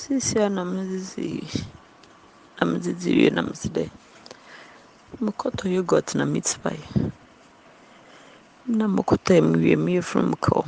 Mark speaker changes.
Speaker 1: sisi anamzizi na medzidzi na medzidzi na yogurt na meat pie na mekɔtɔe mewie meyɛ from kɔɔ